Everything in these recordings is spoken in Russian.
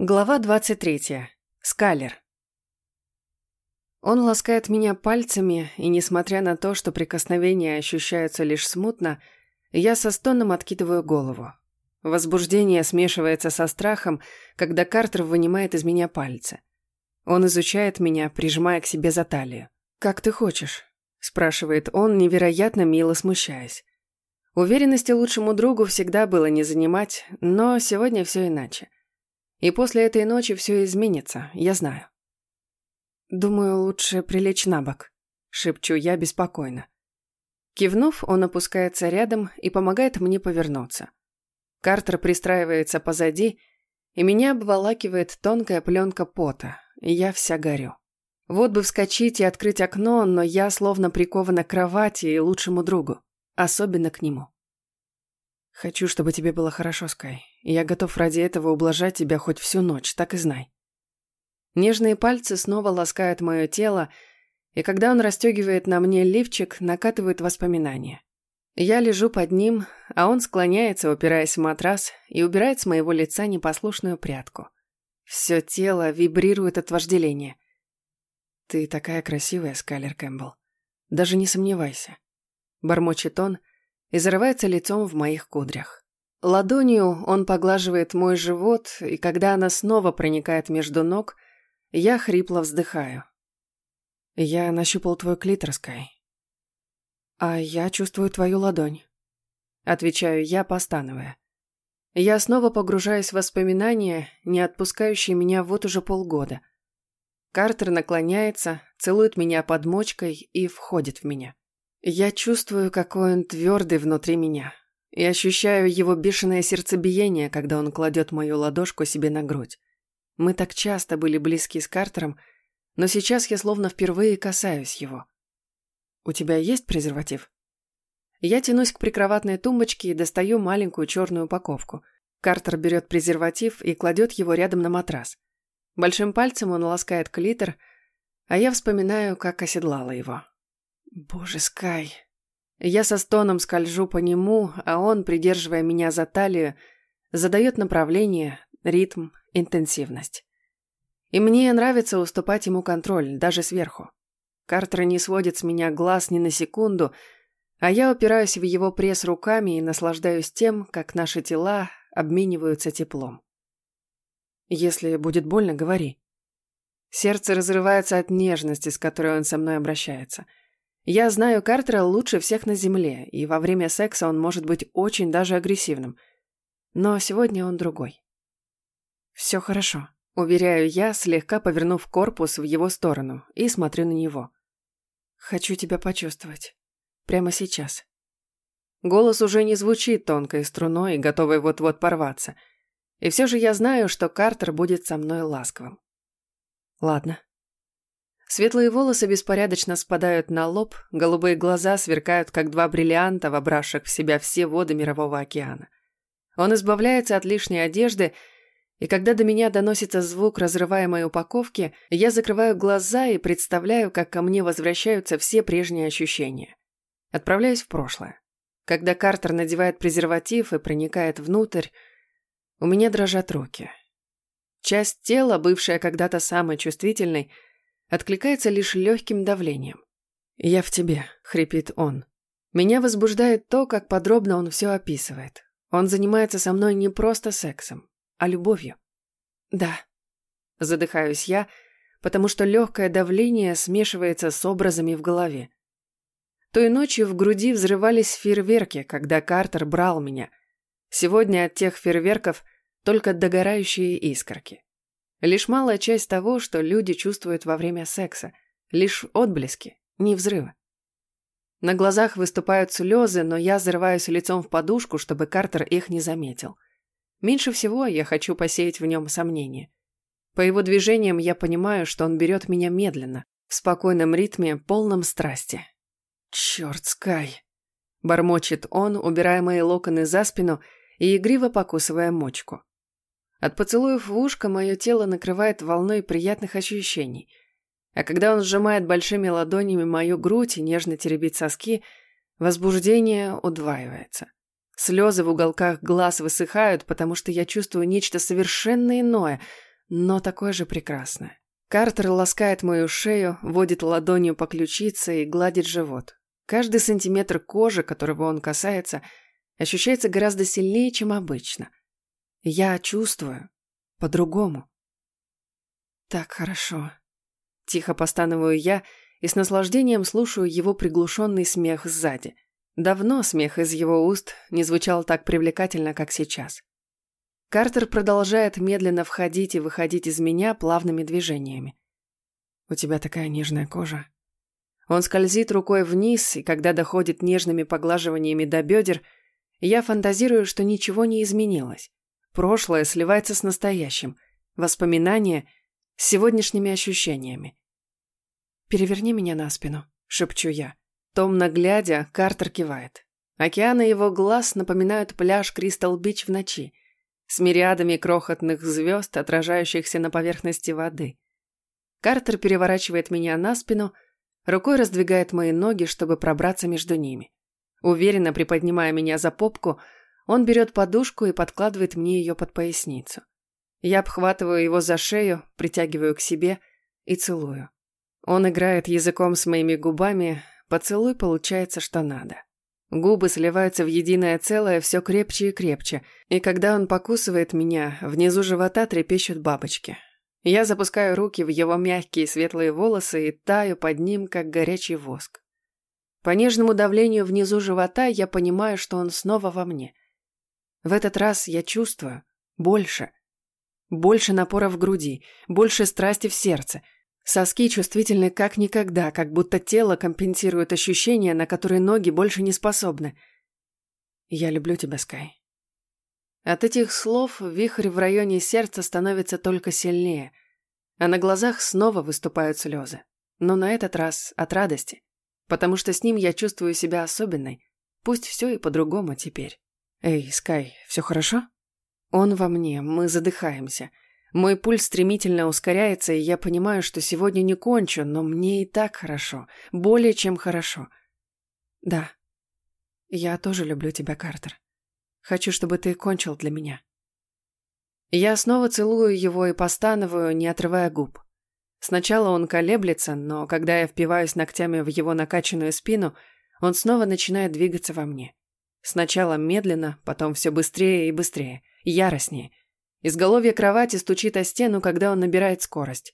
Глава 23. Скалер. Он ласкает меня пальцами, и несмотря на то, что прикосновения ощущаются лишь смутно, я со стоном откидываю голову. Возбуждение смешивается со страхом, когда Картер вынимает из меня пальцы. Он изучает меня, прижимая к себе за талию. «Как ты хочешь?» – спрашивает он, невероятно мило смущаясь. Уверенности лучшему другу всегда было не занимать, но сегодня все иначе. И после этой ночи все изменится, я знаю. Думаю, лучше прилечь на бок, шепчу я беспокойно. Кивнув, он опускается рядом и помогает мне повернуться. Картер пристраивается позади, и меня обволакивает тонкая пленка пота, и я вся горю. Вот бы вскочить и открыть окно, но я словно прикована к кровати и лучшему другу, особенно к нему. Хочу, чтобы тебе было хорошо, Скай. Я готов ради этого ублажать тебя хоть всю ночь, так и знай. Нежные пальцы снова ласкают мое тело, и когда он расстегивает на мне лифчик, накатывают воспоминания. Я лежу под ним, а он склоняется, упираясь в матрас, и убирает с моего лица непослушную прядку. Все тело вибрирует от вожделения. «Ты такая красивая, Скайлер Кэмпбелл. Даже не сомневайся». Бормочет он, и зарывается лицом в моих кудрях. Ладонью он поглаживает мой живот, и когда она снова проникает между ног, я хрипло вздыхаю. Я нащупал твой клитор, Скай. А я чувствую твою ладонь. Отвечаю я, постановая. Я снова погружаюсь в воспоминания, не отпускающие меня вот уже полгода. Картер наклоняется, целует меня под мочкой и входит в меня. Я чувствую, какой он твердый внутри меня. И ощущаю его бешеное сердцебиение, когда он кладет мою ладошку себе на грудь. Мы так часто были близки с Картером, но сейчас я словно впервые касаюсь его. «У тебя есть презерватив?» Я тянусь к прикроватной тумбочке и достаю маленькую черную упаковку. Картер берет презерватив и кладет его рядом на матрас. Большим пальцем он ласкает клитор, а я вспоминаю, как оседлала его. Боже, Скай. Я со стоном скольжу по нему, а он, придерживая меня за талию, задает направление, ритм, интенсивность. И мне нравится уступать ему контроль, даже сверху. Картер не сводит с меня глаз ни на секунду, а я упираюсь в его пресс руками и наслаждаюсь тем, как наши тела обмениваются теплом. Если будет больно, говори. Сердце разрывается от нежности, с которой он со мной обращается – я знаю Картера лучше всех на Земле, и во время секса он может быть очень даже агрессивным. Но сегодня он другой. Все хорошо, уверяю я, слегка повернув корпус в его сторону и смотрю на него. Хочу тебя почувствовать. Прямо сейчас. Голос уже не звучит тонкой струной, готовой вот-вот порваться. И все же я знаю, что Картер будет со мной ласковым. Ладно, Светлые волосы беспорядочно спадают на лоб, голубые глаза сверкают, как два бриллианта, вобравших в себя все воды Мирового океана. Он избавляется от лишней одежды, и когда до меня доносится звук разрываемой упаковки, я закрываю глаза и представляю, как ко мне возвращаются все прежние ощущения. Отправляюсь в прошлое. Когда Картер надевает презерватив и проникает внутрь, у меня дрожат руки. Часть тела, бывшая когда-то самой чувствительной, откликается лишь легким давлением. «Я в тебе», — хрипит он. Меня возбуждает то, как подробно он все описывает. Он занимается со мной не просто сексом, а любовью. «Да», — задыхаюсь я, потому что легкое давление смешивается с образами в голове. Той ночью в груди взрывались фейерверки, когда Картер брал меня. Сегодня от тех фейерверков только догорающие искорки. Лишь малая часть того, что люди чувствуют во время секса. Лишь отблески, не взрывы. На глазах выступают слезы, но я зарываюсь лицом в подушку, чтобы Картер их не заметил. Меньше всего я хочу посеять в нем сомнения. По его движениям я понимаю, что он берет меня медленно, в спокойном ритме, полном страсти. «Черт, Скай!» Бормочет он, убирая мои локоны за спину и игриво покусывая мочку. От поцелуев в ушко мое тело накрывает волной приятных ощущений. А когда он сжимает большими ладонями мою грудь и нежно теребит соски, возбуждение удваивается. Слезы в уголках глаз высыхают, потому что я чувствую нечто совершенно иное, но такое же прекрасное. Картер ласкает мою шею, водит ладонью по ключице и гладит живот. Каждый сантиметр кожи, которого он касается, ощущается гораздо сильнее, чем обычно. Я чувствую по-другому. Так хорошо. Тихо постановую я и с наслаждением слушаю его приглушенный смех сзади. Давно смех из его уст не звучал так привлекательно, как сейчас. Картер продолжает медленно входить и выходить из меня плавными движениями. «У тебя такая нежная кожа». Он скользит рукой вниз, и когда доходит нежными поглаживаниями до бедер, я фантазирую, что ничего не изменилось. Прошлое сливается с настоящим, воспоминания с сегодняшними ощущениями. «Переверни меня на спину», — шепчу я. Томно глядя, Картер кивает. Океаны его глаз напоминают пляж Кристал-Бич в ночи — с мириадами крохотных звезд, отражающихся на поверхности воды. Картер переворачивает меня на спину, рукой раздвигает мои ноги, чтобы пробраться между ними. Уверенно приподнимая меня за попку, он берет подушку и подкладывает мне ее под поясницу. Я обхватываю его за шею, притягиваю к себе и целую. Он играет языком с моими губами, поцелуй получается что надо. Губы сливаются в единое целое все крепче и крепче, и когда он покусывает меня, внизу живота трепещут бабочки. Я запускаю руки в его мягкие светлые волосы и таю под ним, как горячий воск. По нежному давлению внизу живота я понимаю, что он снова во мне. В этот раз я чувствую больше. Больше напора в груди, больше страсти в сердце – Соски чувствительны как никогда, как будто тело компенсирует ощущения, на которые ноги больше не способны. Я люблю тебя, Скай. От этих слов вихрь в районе сердца становится только сильнее, а на глазах снова выступают слезы. Но на этот раз от радости, потому что с ним я чувствую себя особенной. Пусть все и по-другому теперь. Эй, Скай, все хорошо? Он во мне, мы задыхаемся — мой пульс стремительно ускоряется, и я понимаю, что сегодня не кончу, но мне и так хорошо. Более чем хорошо. Да. Я тоже люблю тебя, Картер. Хочу, чтобы ты кончил для меня. Я снова целую его и постановую, не отрывая губ. Сначала он колеблется, но когда я впиваюсь ногтями в его накачанную спину, он снова начинает двигаться во мне. Сначала медленно, потом все быстрее и быстрее, яростнее – Изголовье кровати стучит о стену, когда он набирает скорость.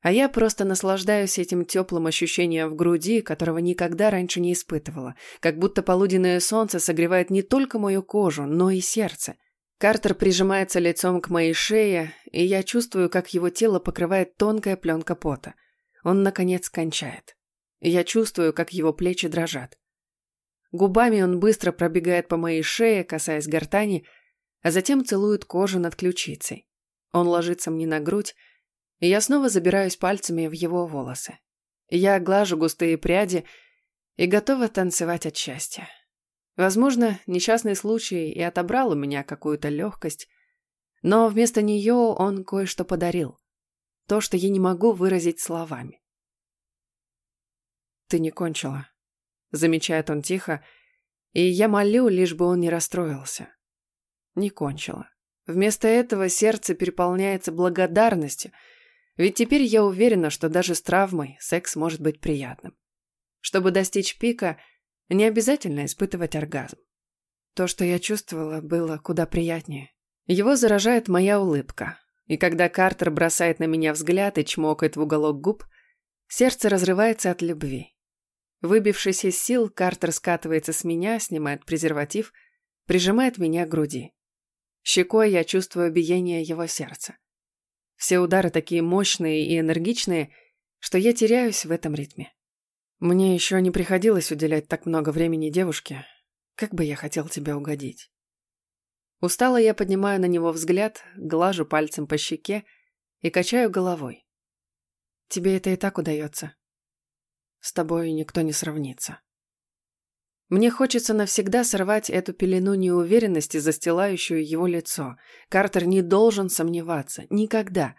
А я просто наслаждаюсь этим теплым ощущением в груди, которого никогда раньше не испытывала. Как будто полуденное солнце согревает не только мою кожу, но и сердце. Картер прижимается лицом к моей шее, и я чувствую, как его тело покрывает тонкая пленка пота. Он, наконец, кончает. Я чувствую, как его плечи дрожат. Губами он быстро пробегает по моей шее, касаясь гортани, а затем целует кожу над ключицей. Он ложится мне на грудь, и я снова забираюсь пальцами в его волосы. Я глажу густые пряди и готова танцевать от счастья. Возможно, несчастный случай и отобрал у меня какую-то легкость, но вместо нее он кое-что подарил. То, что я не могу выразить словами. «Ты не кончила», — замечает он тихо, и я молю, лишь бы он не расстроился не кончила. Вместо этого сердце переполняется благодарностью, ведь теперь я уверена, что даже с травмой секс может быть приятным. Чтобы достичь пика, не обязательно испытывать оргазм. То, что я чувствовала, было куда приятнее. Его заражает моя улыбка, и когда Картер бросает на меня взгляд и чмокает в уголок губ, сердце разрывается от любви. Выбившись из сил, Картер скатывается с меня, снимает презерватив, прижимает меня к груди. Щекой я чувствую биение его сердца. Все удары такие мощные и энергичные, что я теряюсь в этом ритме. Мне еще не приходилось уделять так много времени девушке. Как бы я хотел тебе угодить. Устало я поднимаю на него взгляд, глажу пальцем по щеке и качаю головой. Тебе это и так удается. С тобой никто не сравнится. Мне хочется навсегда сорвать эту пелену неуверенности, застилающую его лицо. Картер не должен сомневаться. Никогда.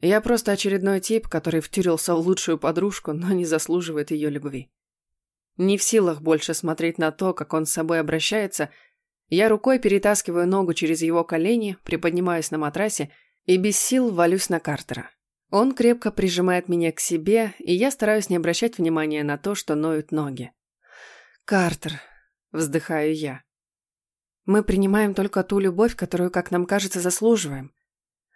Я просто очередной тип, который втюрился в лучшую подружку, но не заслуживает ее любви. Не в силах больше смотреть на то, как он с собой обращается, я рукой перетаскиваю ногу через его колени, приподнимаюсь на матрасе и без сил валюсь на Картера. Он крепко прижимает меня к себе, и я стараюсь не обращать внимания на то, что ноют ноги. «Картер», — вздыхаю я. «Мы принимаем только ту любовь, которую, как нам кажется, заслуживаем.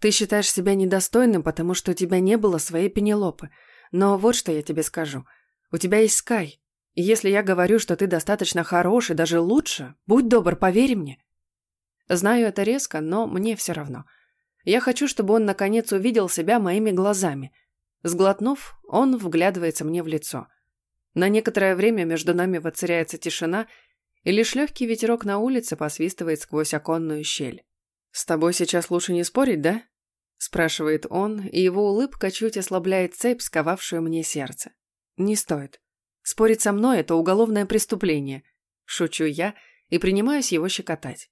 Ты считаешь себя недостойным, потому что у тебя не было своей Пенелопы. Но вот что я тебе скажу. У тебя есть Скай. И если я говорю, что ты достаточно хорош и даже лучше, будь добр, поверь мне». Знаю это резко, но мне все равно. Я хочу, чтобы он наконец увидел себя моими глазами. Сглотнув, он вглядывается мне в лицо. На некоторое время между нами воцаряется тишина, и лишь легкий ветерок на улице посвистывает сквозь оконную щель. «С тобой сейчас лучше не спорить, да?» спрашивает он, и его улыбка чуть ослабляет цепь, сковавшую мне сердце. «Не стоит. Спорить со мной – это уголовное преступление», – шучу я и принимаюсь его щекотать.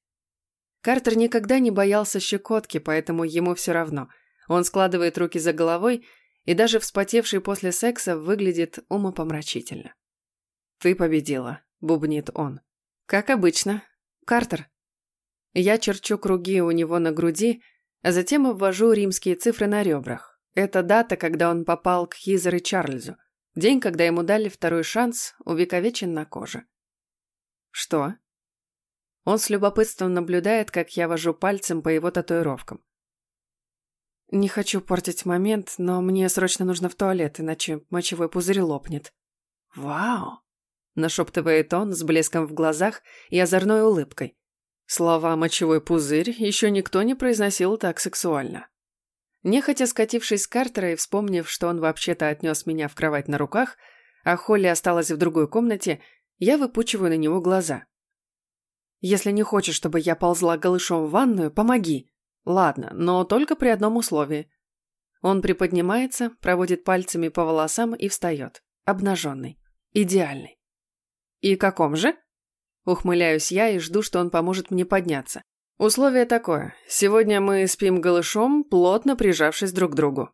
Картер никогда не боялся щекотки, поэтому ему все равно. Он складывает руки за головой и даже вспотевший после секса выглядит умопомрачительно. «Ты победила», — бубнит он. «Как обычно. Картер». Я черчу круги у него на груди, а затем обвожу римские цифры на ребрах. Это дата, когда он попал к Хизер и Чарльзу. День, когда ему дали второй шанс, увековечен на коже. «Что?» Он с любопытством наблюдает, как я вожу пальцем по его татуировкам. Не хочу портить момент, но мне срочно нужно в туалет, иначе мочевой пузырь лопнет. «Вау!» – нашептывает он с блеском в глазах и озорной улыбкой. Слова «мочевой пузырь» еще никто не произносил так сексуально. Нехотя скатившись с Картера и вспомнив, что он вообще-то отнес меня в кровать на руках, а Холли осталась в другой комнате, я выпучиваю на него глаза. Если не хочешь, чтобы я ползла голышом в ванную, помоги. Ладно, но только при одном условии. Он приподнимается, проводит пальцами по волосам и встает. Обнаженный. Идеальный. И каком же? Ухмыляюсь я и жду, что он поможет мне подняться. Условие такое. Сегодня мы спим голышом, плотно прижавшись друг к другу.